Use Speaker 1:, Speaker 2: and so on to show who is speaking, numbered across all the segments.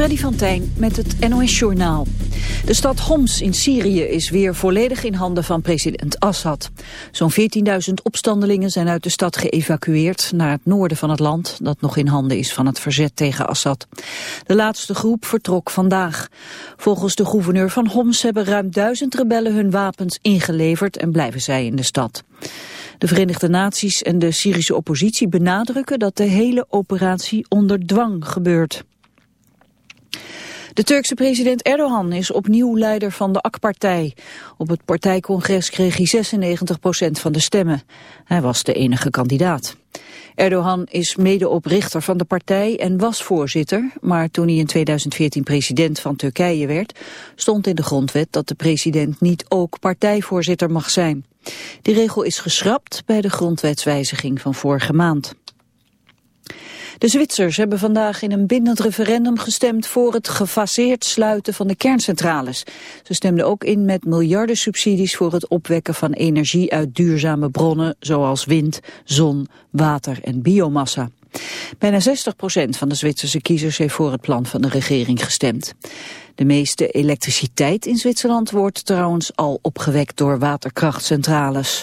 Speaker 1: Freddy van Tijn met het NOS-journaal. De stad Homs in Syrië is weer volledig in handen van president Assad. Zo'n 14.000 opstandelingen zijn uit de stad geëvacueerd naar het noorden van het land... dat nog in handen is van het verzet tegen Assad. De laatste groep vertrok vandaag. Volgens de gouverneur van Homs hebben ruim duizend rebellen hun wapens ingeleverd... en blijven zij in de stad. De Verenigde Naties en de Syrische oppositie benadrukken dat de hele operatie onder dwang gebeurt. De Turkse president Erdogan is opnieuw leider van de AK-partij. Op het partijcongres kreeg hij 96% van de stemmen. Hij was de enige kandidaat. Erdogan is medeoprichter van de partij en was voorzitter, maar toen hij in 2014 president van Turkije werd, stond in de grondwet dat de president niet ook partijvoorzitter mag zijn. Die regel is geschrapt bij de grondwetswijziging van vorige maand. De Zwitsers hebben vandaag in een bindend referendum gestemd voor het gefaseerd sluiten van de kerncentrales. Ze stemden ook in met miljarden subsidies voor het opwekken van energie uit duurzame bronnen zoals wind, zon, water en biomassa. Bijna 60% van de Zwitserse kiezers heeft voor het plan van de regering gestemd. De meeste elektriciteit in Zwitserland wordt trouwens al opgewekt door waterkrachtcentrales.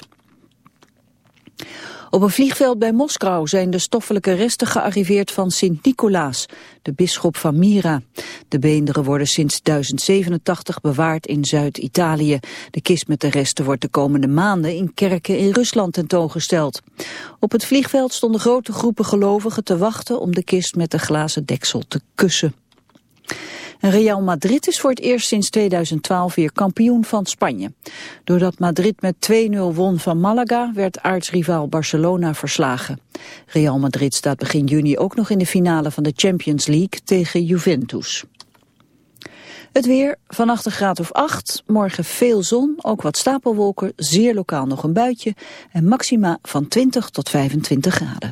Speaker 1: Op een vliegveld bij Moskou zijn de stoffelijke resten gearriveerd van Sint-Nicolaas, de bisschop van Mira. De beenderen worden sinds 1087 bewaard in Zuid-Italië. De kist met de resten wordt de komende maanden in kerken in Rusland tentoongesteld. Op het vliegveld stonden grote groepen gelovigen te wachten om de kist met de glazen deksel te kussen. Real Madrid is voor het eerst sinds 2012 weer kampioen van Spanje. Doordat Madrid met 2-0 won van Malaga werd aartsrivaal Barcelona verslagen. Real Madrid staat begin juni ook nog in de finale van de Champions League tegen Juventus. Het weer, vannacht een graad of 8, morgen veel zon, ook wat stapelwolken, zeer lokaal nog een buitje en maxima van 20 tot 25 graden.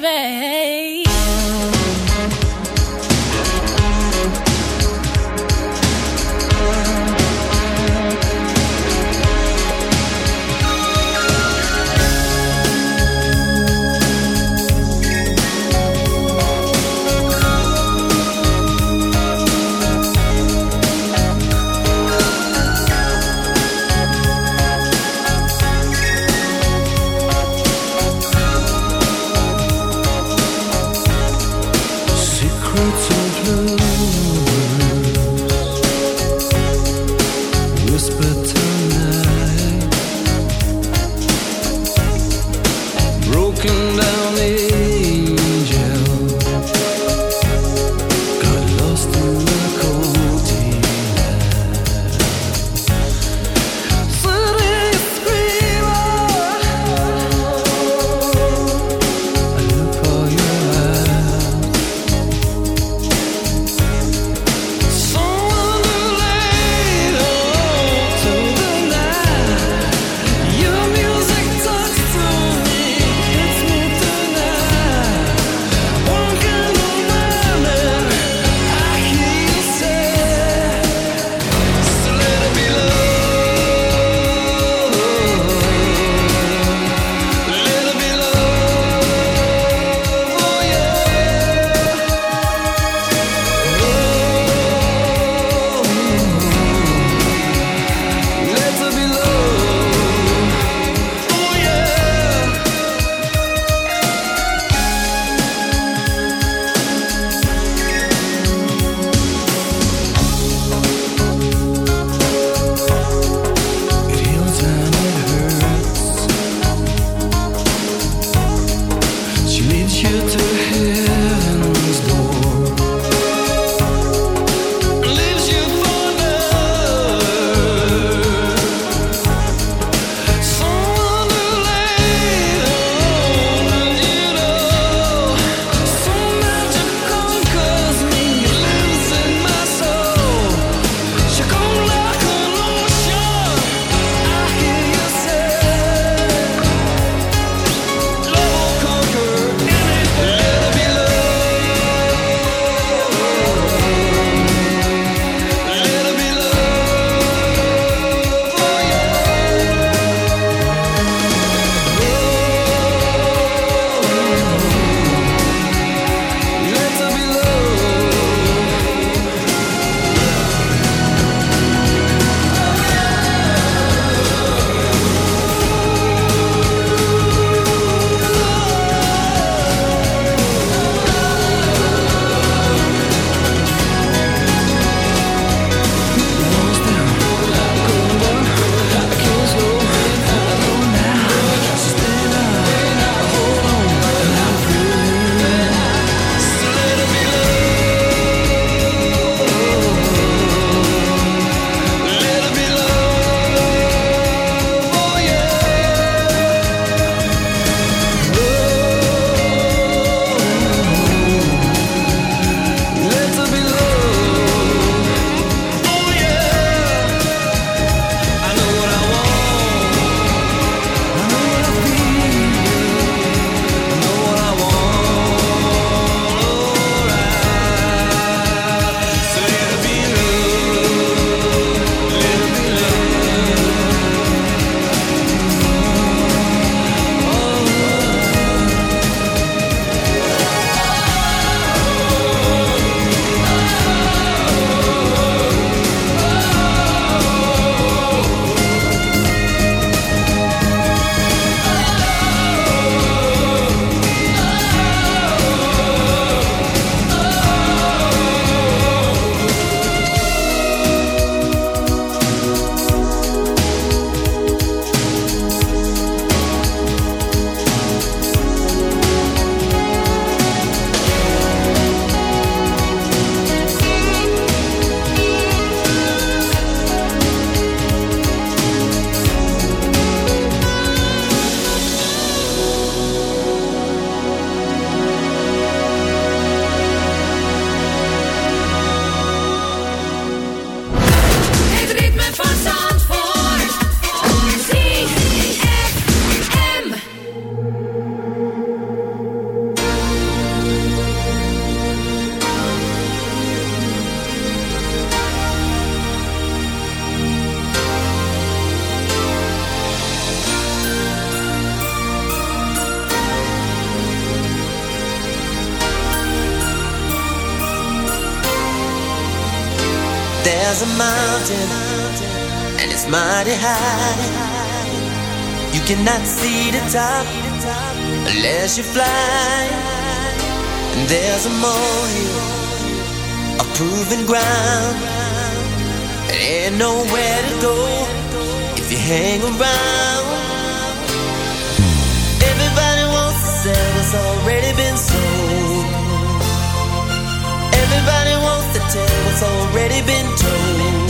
Speaker 2: baby.
Speaker 3: Cannot see the top unless you fly. And there's a molehill unproven ground. Ain't nowhere to go if you hang around. Everybody wants to sell what's already been sold. Everybody wants to tell what's already been told.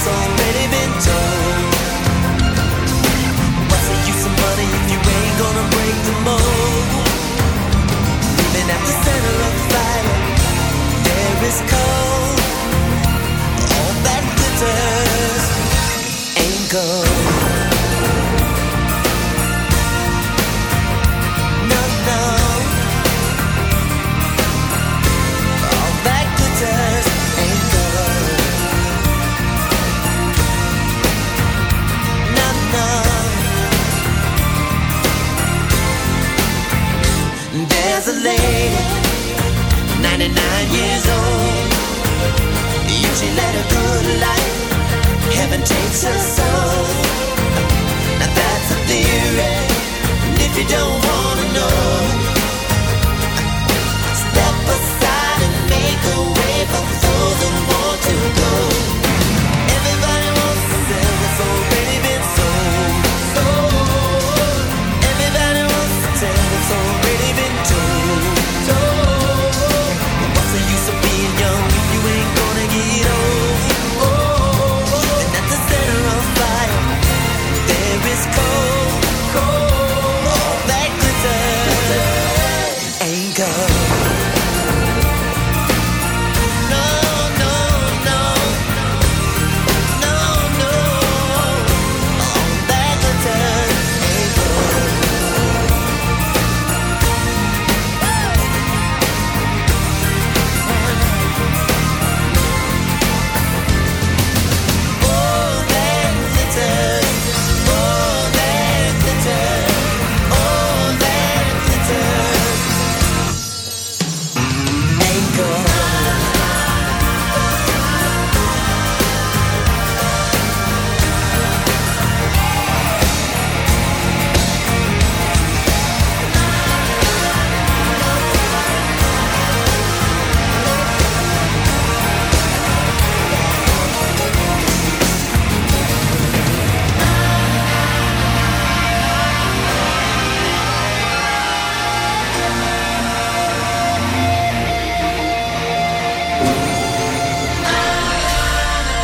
Speaker 3: what's already been told. What's the use of money if you ain't gonna break the mold? Living at the center of the fire, there is cold. All that glitters ain't gold.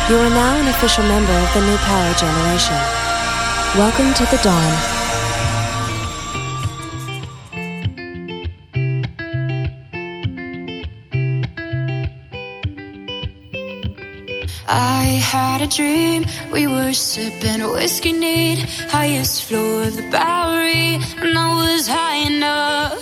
Speaker 3: You
Speaker 4: are now an official member of the New Power Generation. Welcome to the dawn.
Speaker 5: I had a dream. We were sipping whiskey neat, highest floor of the Bowery, and I was high enough.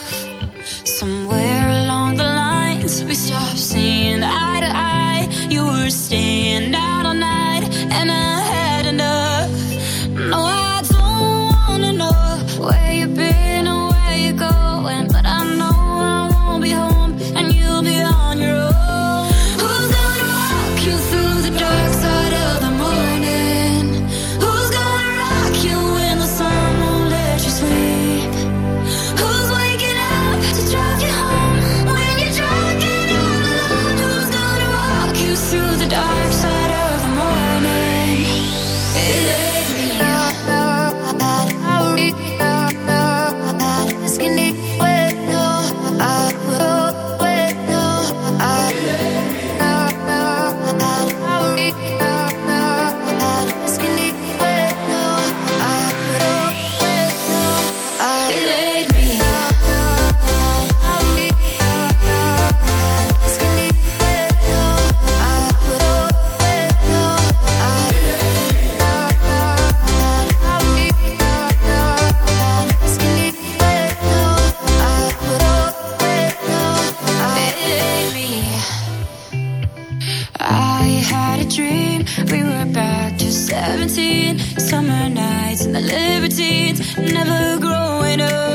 Speaker 5: my libertines never growing up.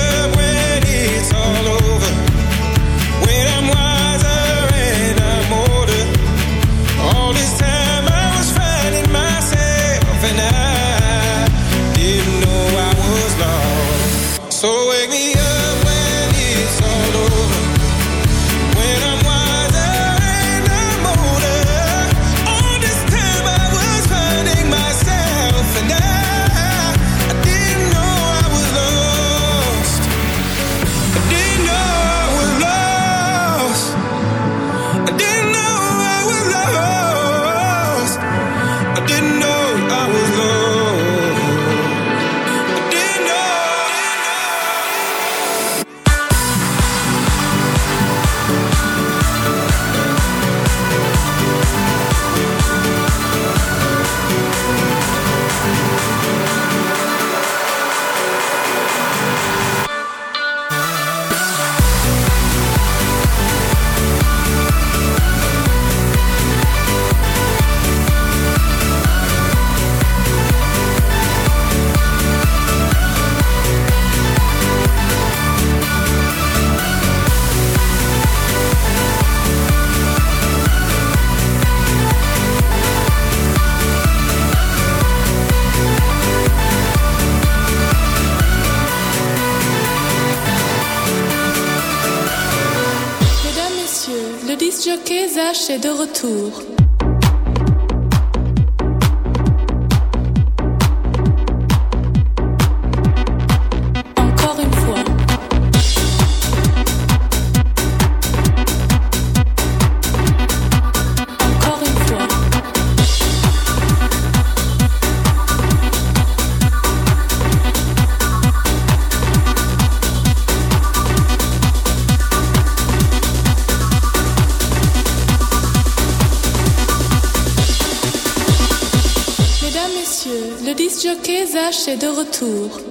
Speaker 6: Est de retour. De retour.